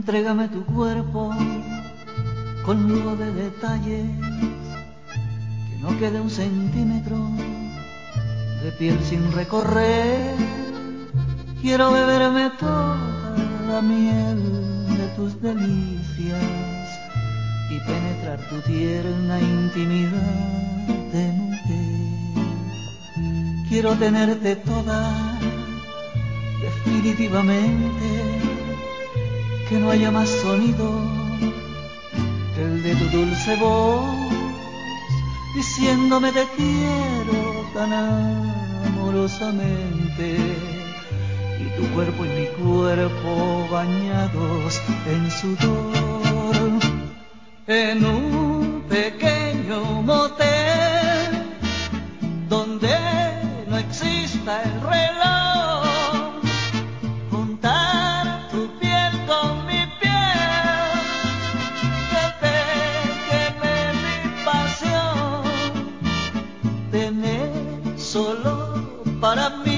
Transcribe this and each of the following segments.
Entrégame tu cuerpo con lujo de detalles, que no quede un centímetro de piel sin recorrer. Quiero beberme toda la miel de tus delicias y penetrar tu tierna intimidad de mujer. Quiero tenerte toda definitivamente que no haya más sonido que el de tu dulce voz, diciéndome te quiero tan amorosamente, y tu cuerpo y mi cuerpo bañados en sudor, en un pequeño motel donde no exista el reloj para mí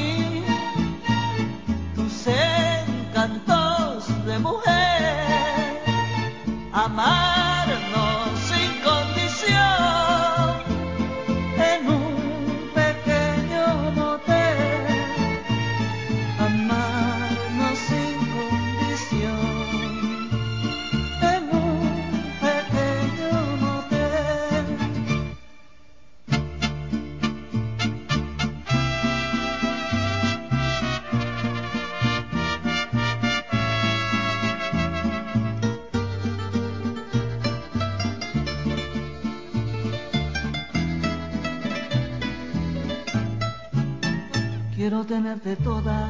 Quiero tenerte toda,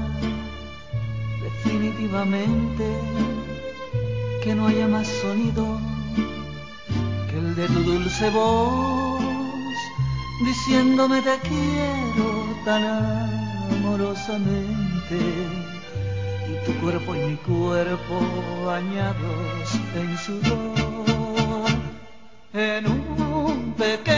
definitivamente, que no haya más sonido que el de tu dulce voz, diciéndome te quiero tan amorosamente, y tu cuerpo y mi cuerpo bañados en sudor, en un pequeño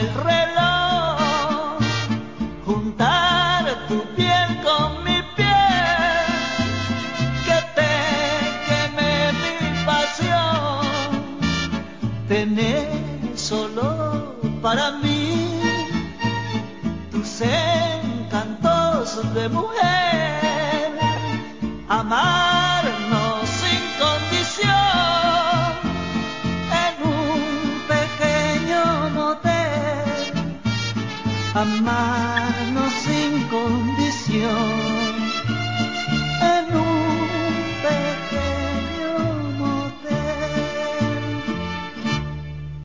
el reloj, juntar tu piel con mi piel, que te queme mi pasión, tener solo para mí tus encantos de mujer, amarnos un pequeño motel, amarnos